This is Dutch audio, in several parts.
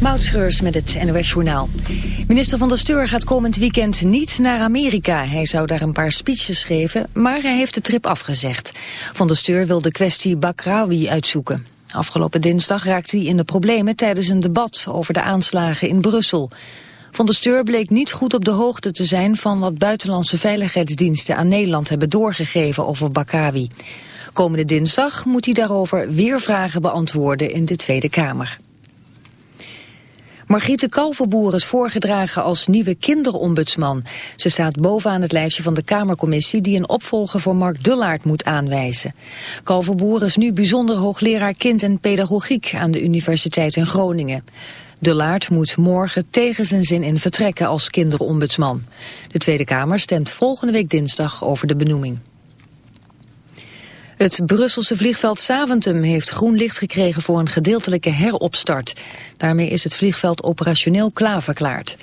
Moutschreurs met het NOS Journaal. Minister van der Steur gaat komend weekend niet naar Amerika. Hij zou daar een paar speeches geven, maar hij heeft de trip afgezegd. Van der Steur wil de kwestie Bakrawi uitzoeken. Afgelopen dinsdag raakte hij in de problemen tijdens een debat over de aanslagen in Brussel. Van der Steur bleek niet goed op de hoogte te zijn van wat buitenlandse veiligheidsdiensten aan Nederland hebben doorgegeven over Bakrawi. Komende dinsdag moet hij daarover weer vragen beantwoorden in de Tweede Kamer. Margriete Kalverboer is voorgedragen als nieuwe kinderombudsman. Ze staat bovenaan het lijstje van de Kamercommissie die een opvolger voor Mark Dullaert moet aanwijzen. Kalverboer is nu bijzonder hoogleraar kind en pedagogiek aan de Universiteit in Groningen. Dullaert moet morgen tegen zijn zin in vertrekken als kinderombudsman. De Tweede Kamer stemt volgende week dinsdag over de benoeming. Het Brusselse vliegveld Saventem heeft groen licht gekregen voor een gedeeltelijke heropstart. Daarmee is het vliegveld operationeel klaarverklaard.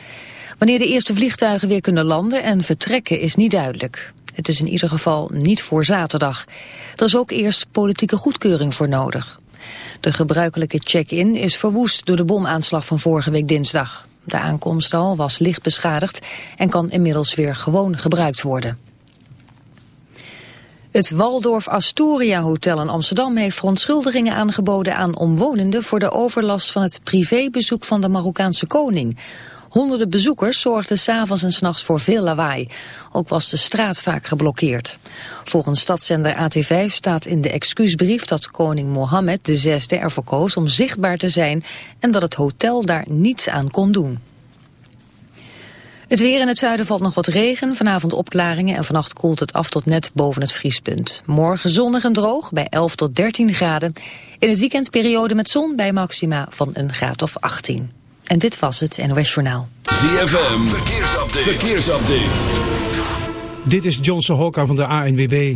Wanneer de eerste vliegtuigen weer kunnen landen en vertrekken is niet duidelijk. Het is in ieder geval niet voor zaterdag. Er is ook eerst politieke goedkeuring voor nodig. De gebruikelijke check-in is verwoest door de bomaanslag van vorige week dinsdag. De aankomst al was licht beschadigd en kan inmiddels weer gewoon gebruikt worden. Het Waldorf Astoria Hotel in Amsterdam heeft verontschuldigingen aangeboden aan omwonenden voor de overlast van het privébezoek van de Marokkaanse koning. Honderden bezoekers zorgden s'avonds en s'nachts voor veel lawaai. Ook was de straat vaak geblokkeerd. Volgens stadszender AT5 staat in de excuusbrief dat koning Mohammed VI ervoor koos om zichtbaar te zijn en dat het hotel daar niets aan kon doen. Het weer in het zuiden valt nog wat regen, vanavond opklaringen en vannacht koelt het af tot net boven het vriespunt. Morgen zonnig en droog bij 11 tot 13 graden. In het weekend periode met zon bij maxima van een graad of 18. En dit was het NOS Journaal. ZFM, verkeersupdate. verkeersupdate. Dit is Johnson Hokka van de ANWB.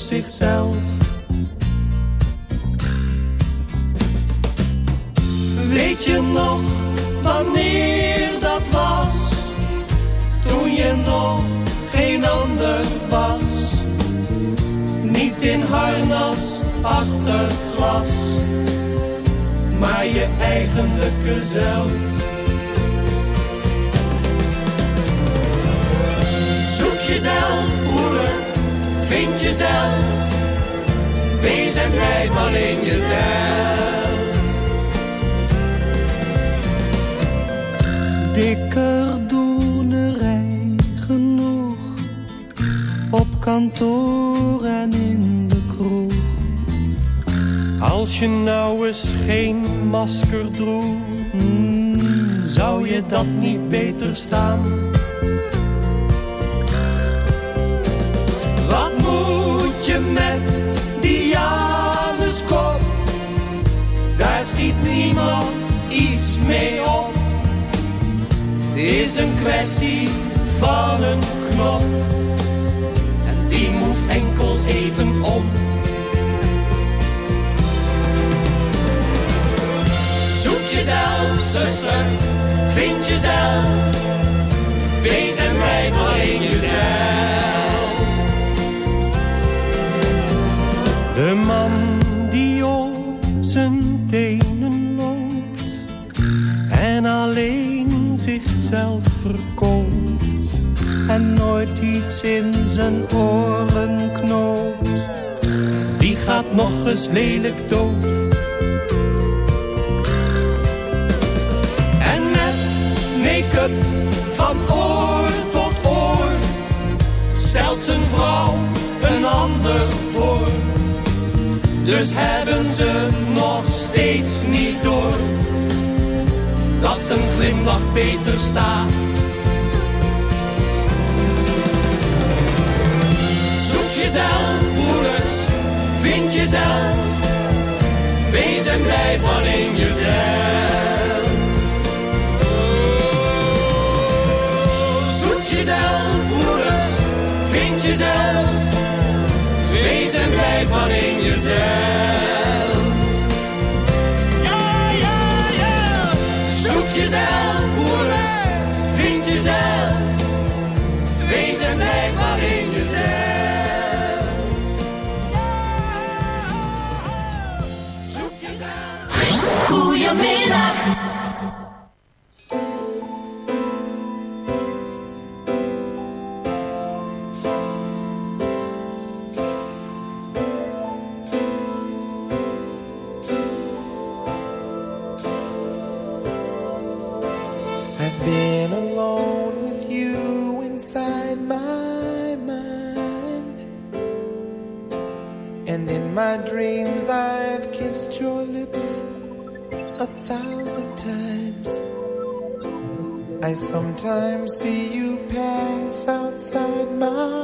Zichzelf? Weet je nog wanneer dat was? Toen je nog geen ander was. Niet in harnas achter glas, maar je eigenlijke zelf. Zoek jezelf, vind jezelf. Wees en blijf alleen jezelf. Dikker doenerij genoeg op kantoor en in de kroeg. Als je nou eens geen masker droeg, mm, zou je dat niet beter staan? Je met die Januskop? Daar schiet niemand iets mee op. Het is een kwestie van een knop. En die moet enkel even om. Zoek jezelf, zuster, vind jezelf. Wees en blijf alleen jezelf. De man die op zijn tenen loopt en alleen zichzelf verkoopt en nooit iets in zijn oren knoopt, die gaat nog eens lelijk dood. En met make-up van oor tot oor stelt zijn vrouw een ander voor. Dus hebben ze nog steeds niet door dat een glimlach beter staat. Zoek jezelf, broeders, vind jezelf. Wees en blijf alleen jezelf. Zoek jezelf, broeders, vind jezelf. Wees en blijf alleen jezelf. Ja, ja, ja. Zoek jezelf, broeders, vind jezelf. Wees en blijf alleen jezelf. Zoek jezelf. Goedemiddag. I see you pass outside my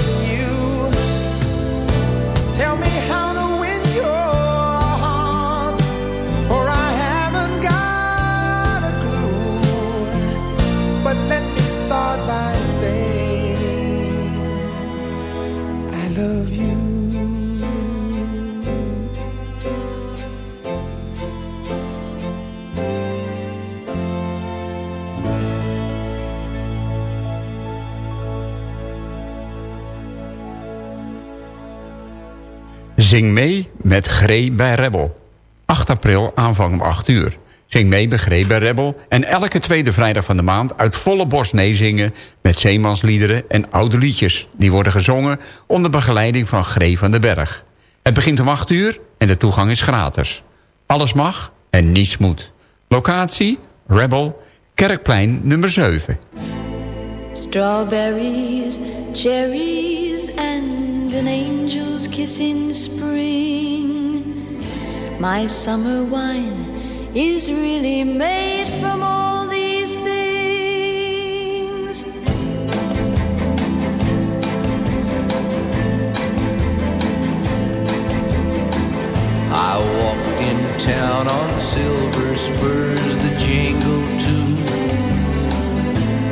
loving you? Tell me how Zing mee met Gree bij Rebel. 8 april aanvang om 8 uur. Zing mee bij Gree bij Rebel. En elke tweede vrijdag van de maand uit volle borst meezingen... met zeemansliederen en oude liedjes. Die worden gezongen onder begeleiding van Gree van den Berg. Het begint om 8 uur en de toegang is gratis. Alles mag en niets moet. Locatie Rebel, Kerkplein nummer 7. Strawberries, cherries, and an angel's kiss in spring. My summer wine is really made from all these things. I walked in town on silver spurs that jingle.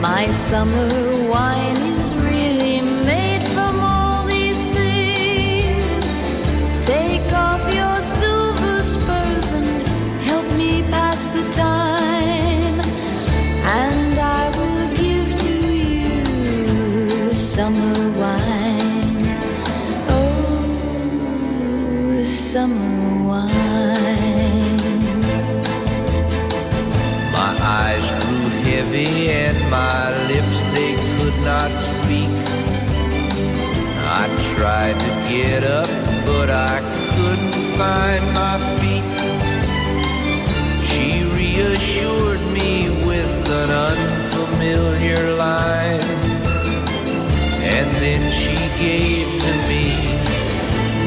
My summer get up, but I couldn't find my feet. She reassured me with an unfamiliar line, and then she gave to me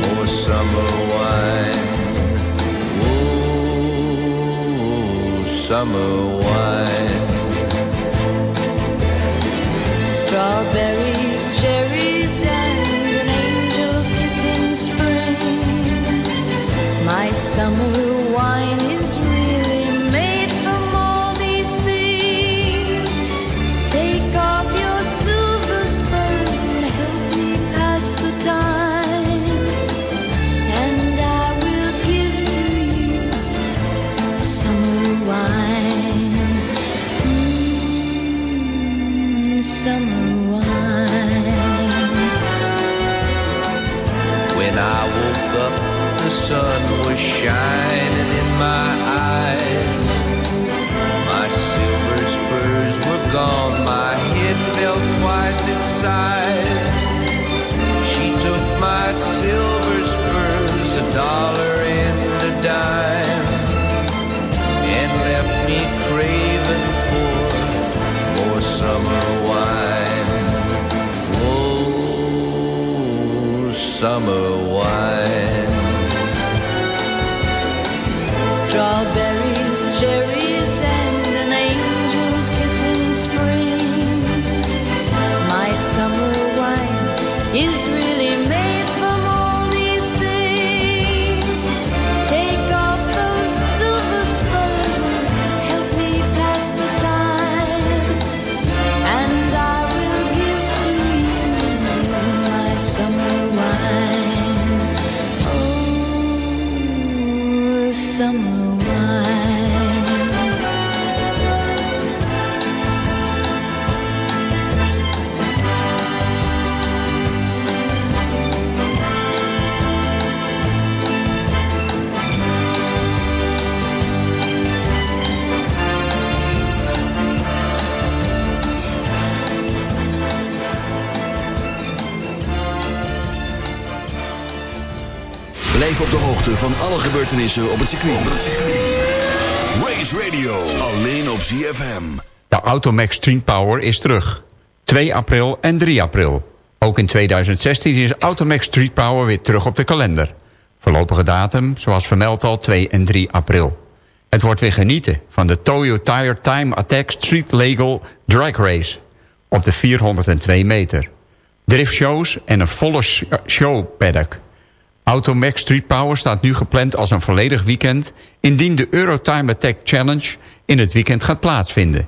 more summer wine. Oh, summer wine. Strawberries, When I woke up the sun was shining in my eyes. My silver spurs were gone, my head fell twice its size. She took my silver spurs, a dollar summer op de hoogte van alle gebeurtenissen op het circuit. Race Radio, alleen op ZFM. De Automax Street Power is terug. 2 april en 3 april. Ook in 2016 is Automax Street Power weer terug op de kalender. Voorlopige datum, zoals vermeld al, 2 en 3 april. Het wordt weer genieten van de Toyo Tire Time Attack Street Legal Drag Race. Op de 402 meter. Driftshows en een volle sh- Automax Street Power staat nu gepland als een volledig weekend... indien de Eurotime Attack Challenge in het weekend gaat plaatsvinden.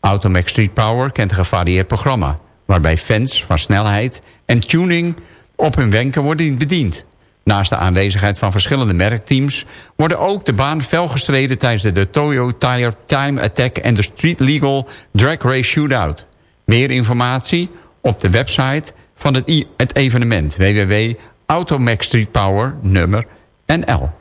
Automax Street Power kent een gevarieerd programma... waarbij fans van snelheid en tuning op hun wenken worden bediend. Naast de aanwezigheid van verschillende merkteams... worden ook de baan fel gestreden tijdens de, de Toyo Tire Time Attack... en de Street Legal Drag Race Shootout. Meer informatie op de website van het, het evenement www.automax Street Power nummer NL.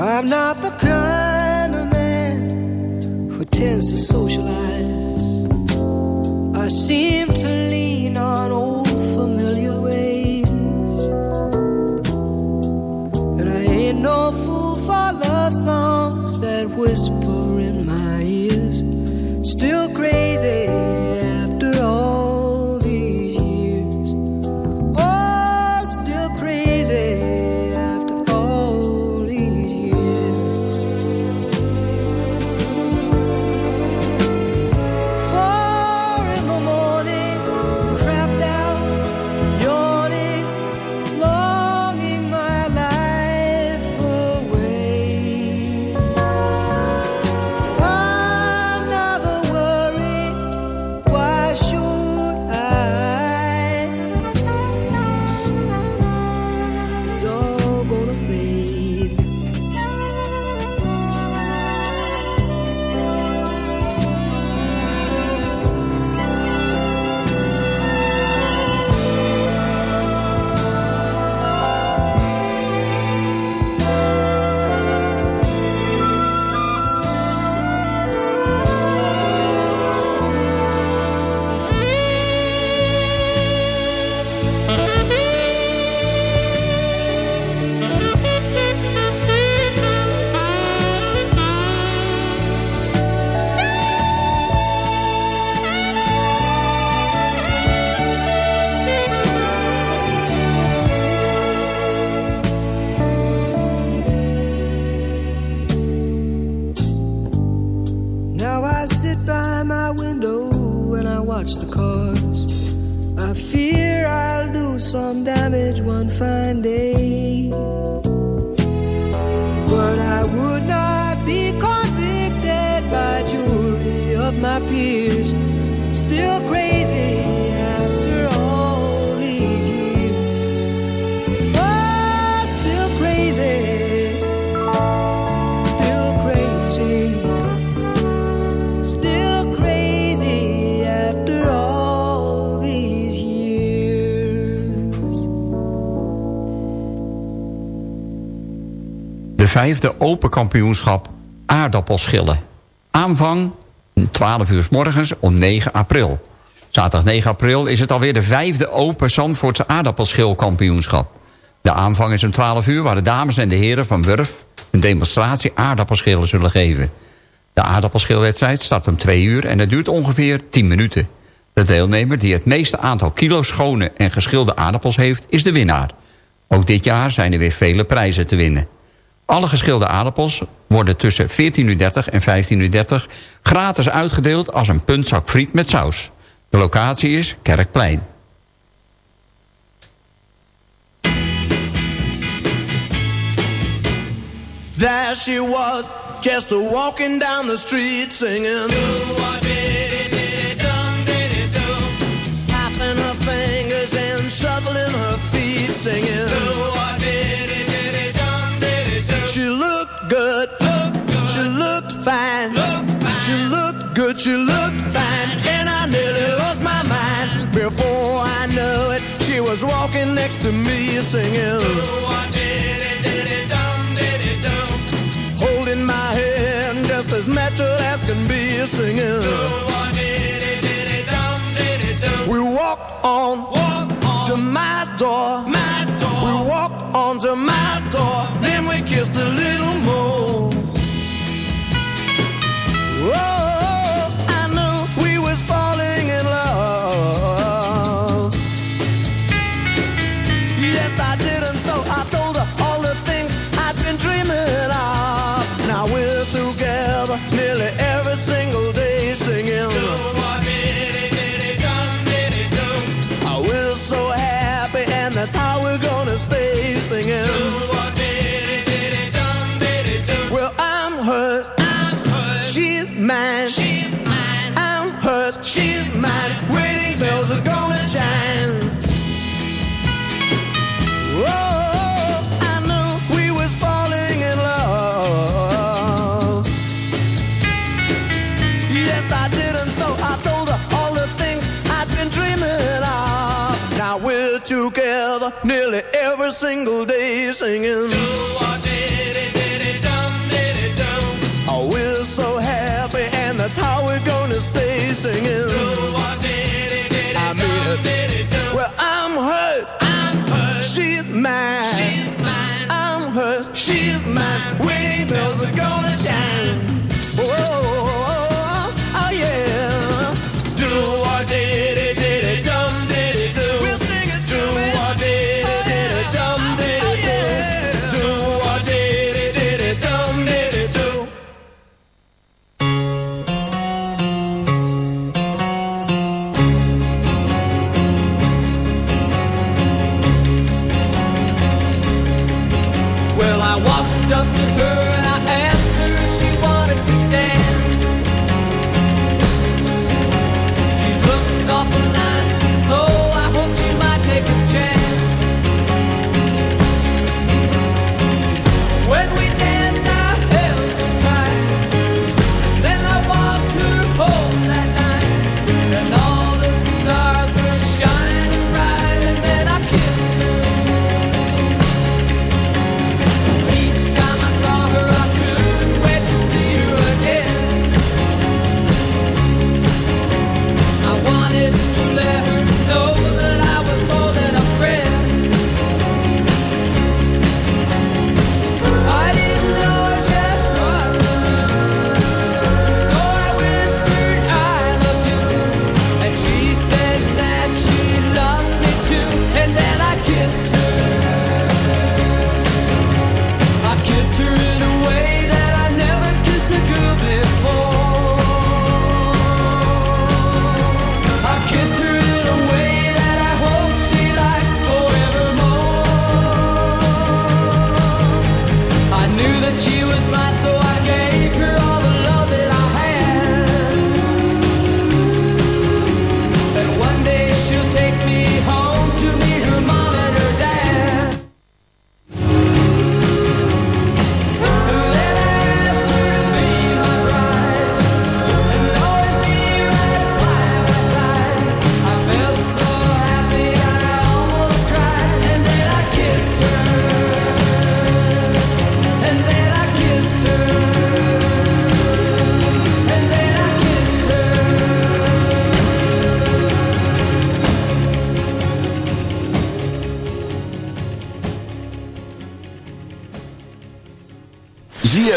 I'm not the kind of man who tends to socialize. I seem to lean on old familiar ways. And I ain't no fool for love songs that whisper I fear I'll do some damage one fine day. Vijfde Open Kampioenschap aardappelschillen. Aanvang 12 uur s morgens om 9 april. Zaterdag 9 april is het alweer de vijfde Open Zandvoortse aardappelschilkampioenschap. De aanvang is om 12 uur waar de dames en de heren van Wurf... een demonstratie aardappelschillen zullen geven. De aardappelschilwedstrijd start om 2 uur en het duurt ongeveer 10 minuten. De deelnemer die het meeste aantal kilo schone en geschilde aardappels heeft... is de winnaar. Ook dit jaar zijn er weer vele prijzen te winnen. Alle geschilde aardappels worden tussen 14.30 en 15.30 gratis uitgedeeld als een puntzak friet met saus. De locatie is Kerkplein. There she was, just walking down the street singing. Looked fine. She looked good. She looked fine. And I nearly lost my mind. Before I knew it, she was walking next to me singing. Holding my hand just as natural as can be singing. We together nearly every single day singing.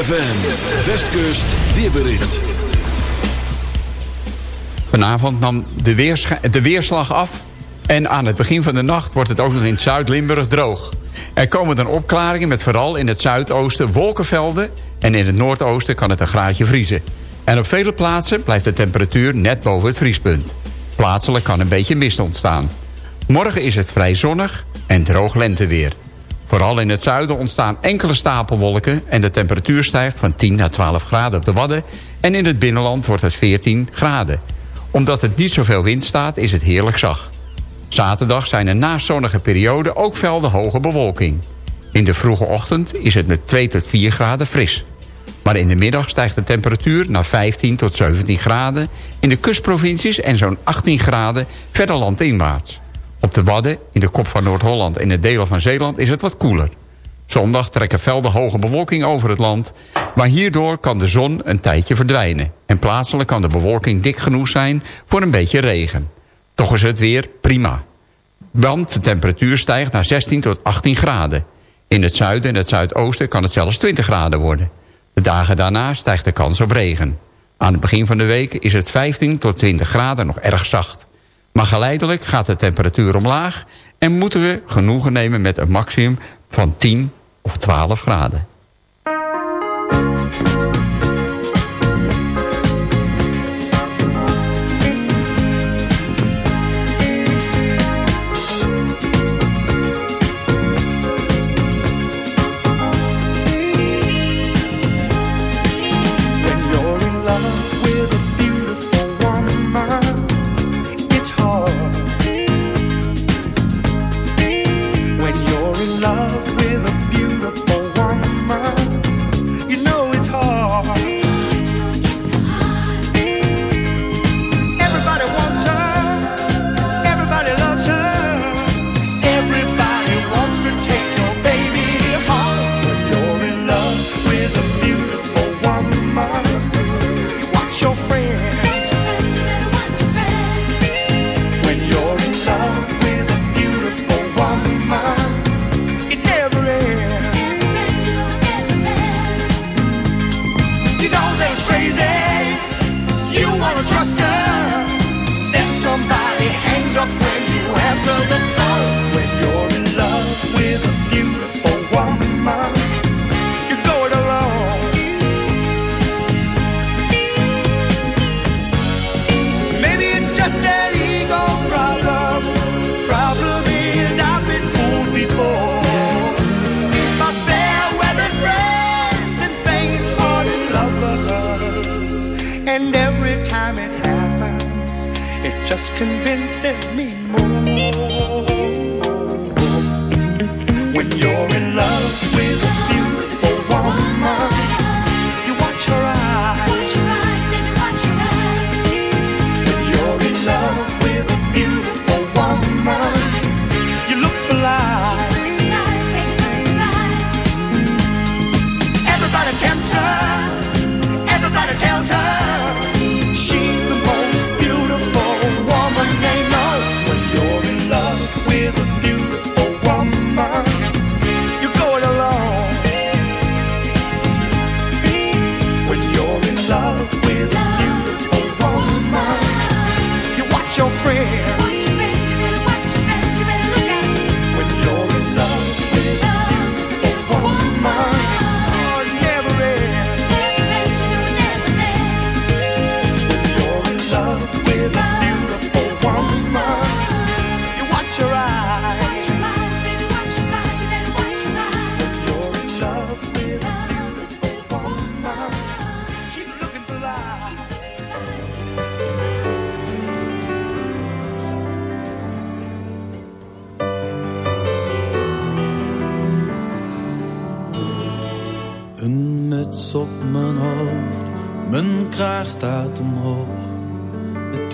ZFM, Westkust, weerbericht. Vanavond nam de, de weerslag af. En aan het begin van de nacht wordt het ook nog in Zuid-Limburg droog. Er komen dan opklaringen met vooral in het zuidoosten wolkenvelden... en in het noordoosten kan het een graadje vriezen. En op vele plaatsen blijft de temperatuur net boven het vriespunt. Plaatselijk kan een beetje mist ontstaan. Morgen is het vrij zonnig en droog lenteweer. Vooral in het zuiden ontstaan enkele stapelwolken... en de temperatuur stijgt van 10 naar 12 graden op de Wadden... en in het binnenland wordt het 14 graden. Omdat het niet zoveel wind staat, is het heerlijk zacht. Zaterdag zijn er naast zonnige perioden ook velden hoge bewolking. In de vroege ochtend is het met 2 tot 4 graden fris. Maar in de middag stijgt de temperatuur naar 15 tot 17 graden... in de kustprovincies en zo'n 18 graden verder landinwaarts. Op de Wadden, in de kop van Noord-Holland en de delen van Zeeland is het wat koeler. Zondag trekken velden hoge bewolking over het land... maar hierdoor kan de zon een tijdje verdwijnen... en plaatselijk kan de bewolking dik genoeg zijn voor een beetje regen. Toch is het weer prima. Want de temperatuur stijgt naar 16 tot 18 graden. In het zuiden en het zuidoosten kan het zelfs 20 graden worden. De dagen daarna stijgt de kans op regen. Aan het begin van de week is het 15 tot 20 graden nog erg zacht. Maar geleidelijk gaat de temperatuur omlaag... en moeten we genoegen nemen met een maximum van 10 of 12 graden.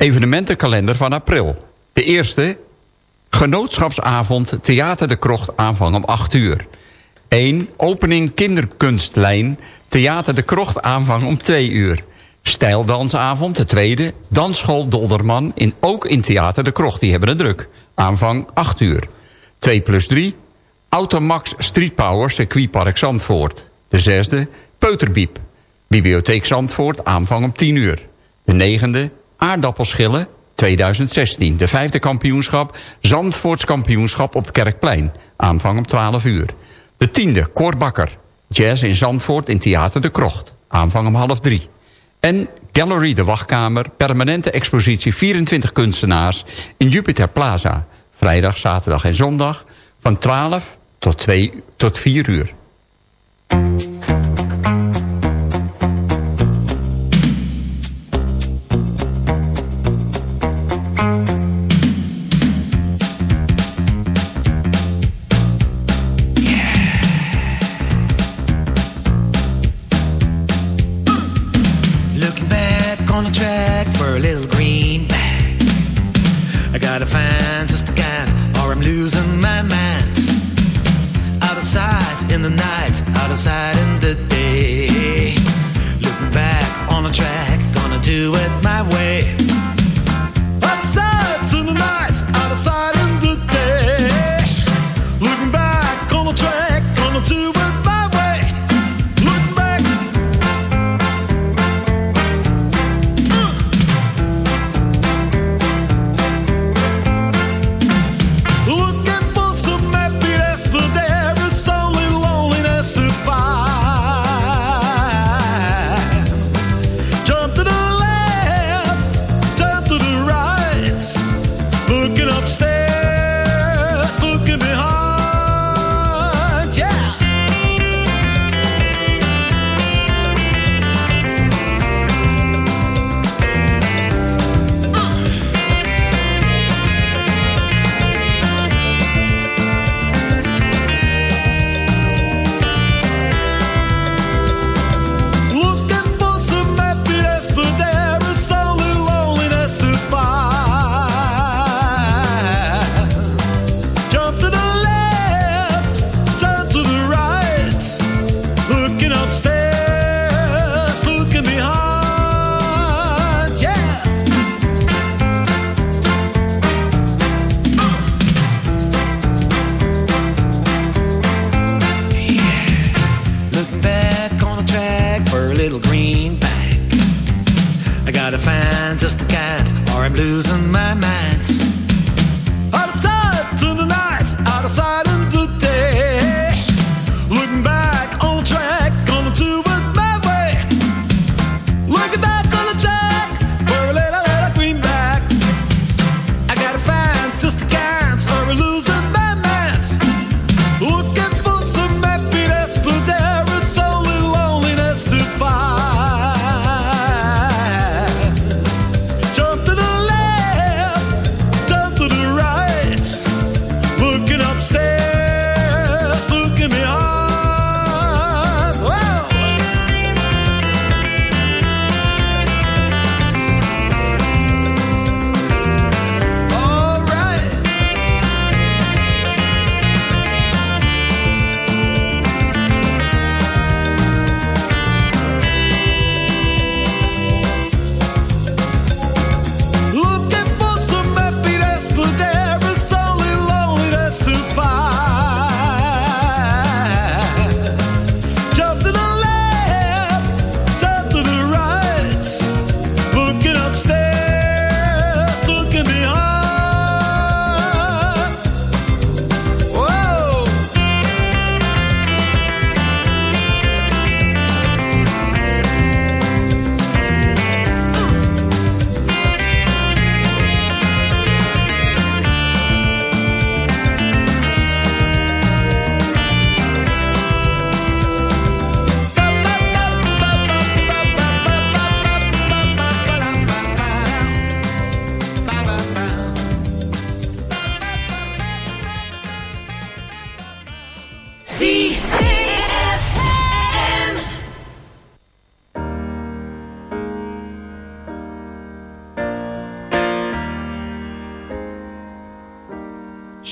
Evenementenkalender van april. De eerste, Genootschapsavond Theater de Krocht aanvang om 8 uur. 1. Opening Kinderkunstlijn Theater de Krocht aanvang om 2 uur. Stijldansavond, de tweede. Dansschool Dolderman, in, ook in Theater de Krocht. Die hebben het druk. Aanvang 8 uur. 2 plus 3. Automax Street Power Circuitpark Zandvoort. De zesde. Peuterbiep. Bibliotheek Zandvoort, aanvang om 10 uur. De negende. Aardappelschillen 2016. De vijfde kampioenschap. Zandvoorts kampioenschap op het Kerkplein. Aanvang om 12 uur. De tiende. Cor. Jazz in Zandvoort in Theater de Krocht. Aanvang om half drie. En Gallery de Wachtkamer. Permanente expositie 24 kunstenaars in Jupiter Plaza. Vrijdag, zaterdag en zondag. Van 12 tot, 2, tot 4 uur.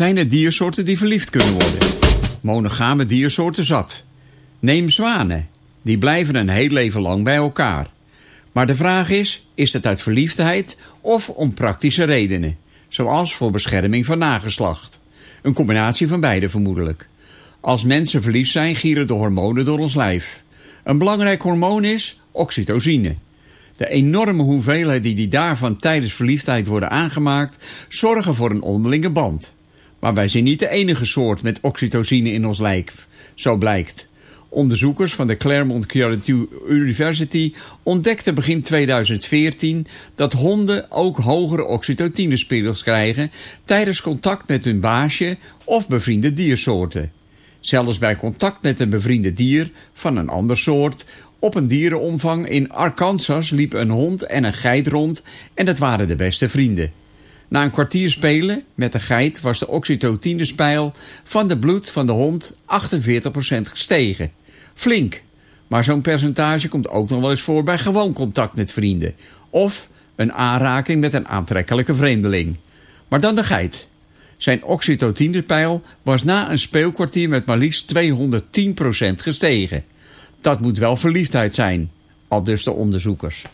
Zijn er diersoorten die verliefd kunnen worden? Monogame diersoorten zat. Neem zwanen. Die blijven een heel leven lang bij elkaar. Maar de vraag is, is het uit verliefdheid of om praktische redenen? Zoals voor bescherming van nageslacht. Een combinatie van beide vermoedelijk. Als mensen verliefd zijn, gieren de hormonen door ons lijf. Een belangrijk hormoon is oxytocine. De enorme hoeveelheid die, die daarvan tijdens verliefdheid worden aangemaakt, zorgen voor een onderlinge band. Maar wij zijn niet de enige soort met oxytocine in ons lijf, zo blijkt. Onderzoekers van de Claremont University ontdekten begin 2014 dat honden ook hogere oxytocinespiegels krijgen tijdens contact met hun baasje of bevriende diersoorten. Zelfs bij contact met een bevriende dier van een ander soort op een dierenomvang in Arkansas liep een hond en een geit rond en dat waren de beste vrienden. Na een kwartier spelen met de geit was de oxytocinepeil van de bloed van de hond 48% gestegen. Flink, maar zo'n percentage komt ook nog wel eens voor bij gewoon contact met vrienden. Of een aanraking met een aantrekkelijke vreemdeling. Maar dan de geit. Zijn oxytocinepeil was na een speelkwartier met maar liefst 210% gestegen. Dat moet wel verliefdheid zijn, al dus de onderzoekers.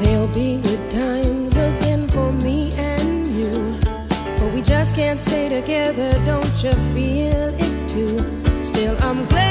There'll be good times again for me and you. But we just can't stay together, don't you feel it too? Still, I'm glad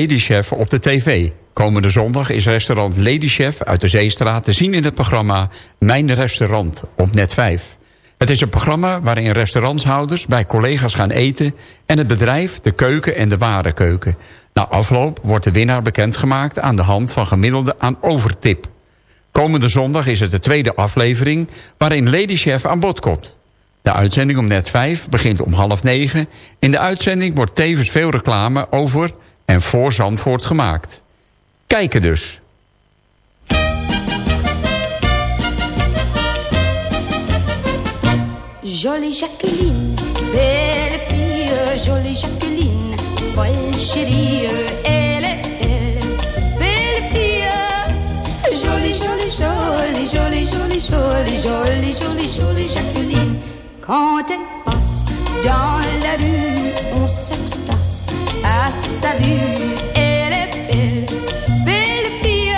Lady Chef op de tv. Komende zondag is restaurant Lady Chef uit de Zeestraat te zien in het programma Mijn Restaurant op Net 5. Het is een programma waarin restaurantshouders bij collega's gaan eten... en het bedrijf, de keuken en de warenkeuken. Na afloop wordt de winnaar bekendgemaakt aan de hand van gemiddelde aan overtip. Komende zondag is het de tweede aflevering waarin Lady Chef aan bod komt. De uitzending om net 5 begint om half negen. In de uitzending wordt tevens veel reclame over en voor Zandvoort gemaakt. Kijken dus. Jolie Jacqueline, belle fille, jolie Jacqueline, folle chérie, elle est belle, belle fille, jolie, jolie, jolie, jolie, jolie, jolie, jolie, jolie, jolie Jacqueline. Quand elle passe dans la rue, sa vue, elle est belle, belle fille.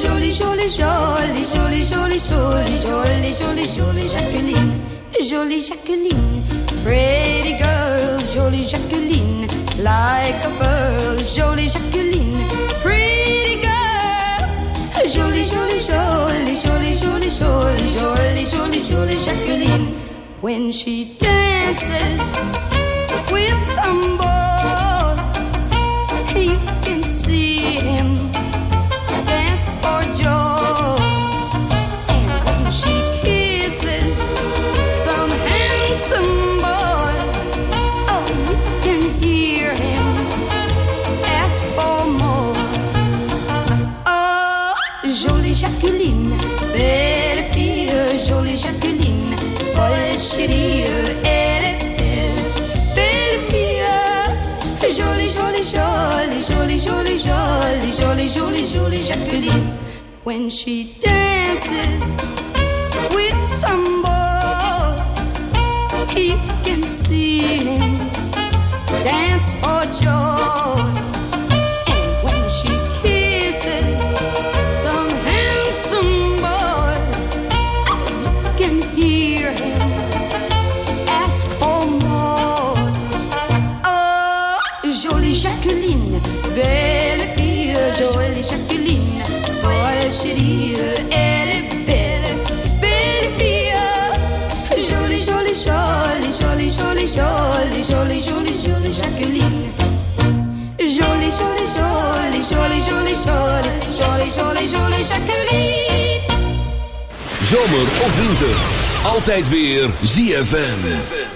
Jolie, jolie, jolie, jolie, jolie, jolie, jolie, jolie, jolie Jacqueline, jolie Jacqueline. Pretty girl, jolie Jacqueline, like a pearl, jolie Jacqueline. Pretty girl, jolie, jolie, jolie, jolie, jolie, jolie, jolie, jolie, jolie Jacqueline. When she dances with some boy. when she dances with some boy. He can see him. chérie, elle est belle, belle fille. Jolie, jolie, jolie, jolie, jolie, jolie, jolie, jolie, jolie Jacqueline. Jolie, jolie, jolie, jolie, jolie, jolie, jolie, jolie, jolie Jacqueline. Zomer of winter, altijd weer ZFM.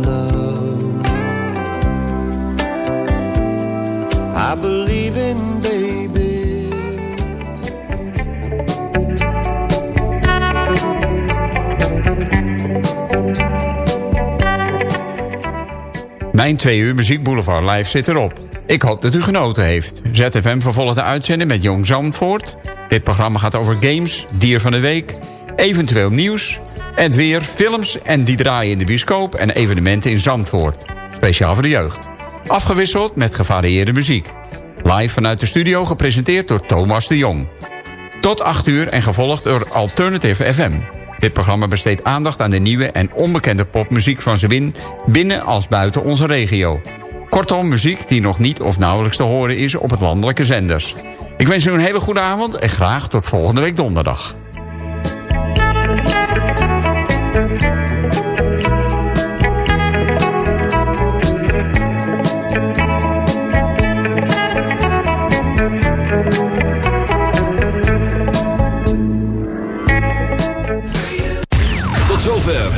I believe in baby. Mijn twee uur Muziek Boulevard live zit erop. Ik hoop dat u genoten heeft. ZFM vervolgt de uitzending met Jong Zandvoort. Dit programma gaat over games, dier van de week, eventueel nieuws... het weer, films en die draaien in de bioscoop... en evenementen in Zandvoort. Speciaal voor de jeugd. Afgewisseld met gevarieerde muziek. Live vanuit de studio gepresenteerd door Thomas de Jong. Tot 8 uur en gevolgd door Alternative FM. Dit programma besteedt aandacht aan de nieuwe en onbekende popmuziek van Zwin... binnen als buiten onze regio. Kortom, muziek die nog niet of nauwelijks te horen is op het landelijke zenders. Ik wens u een hele goede avond en graag tot volgende week donderdag.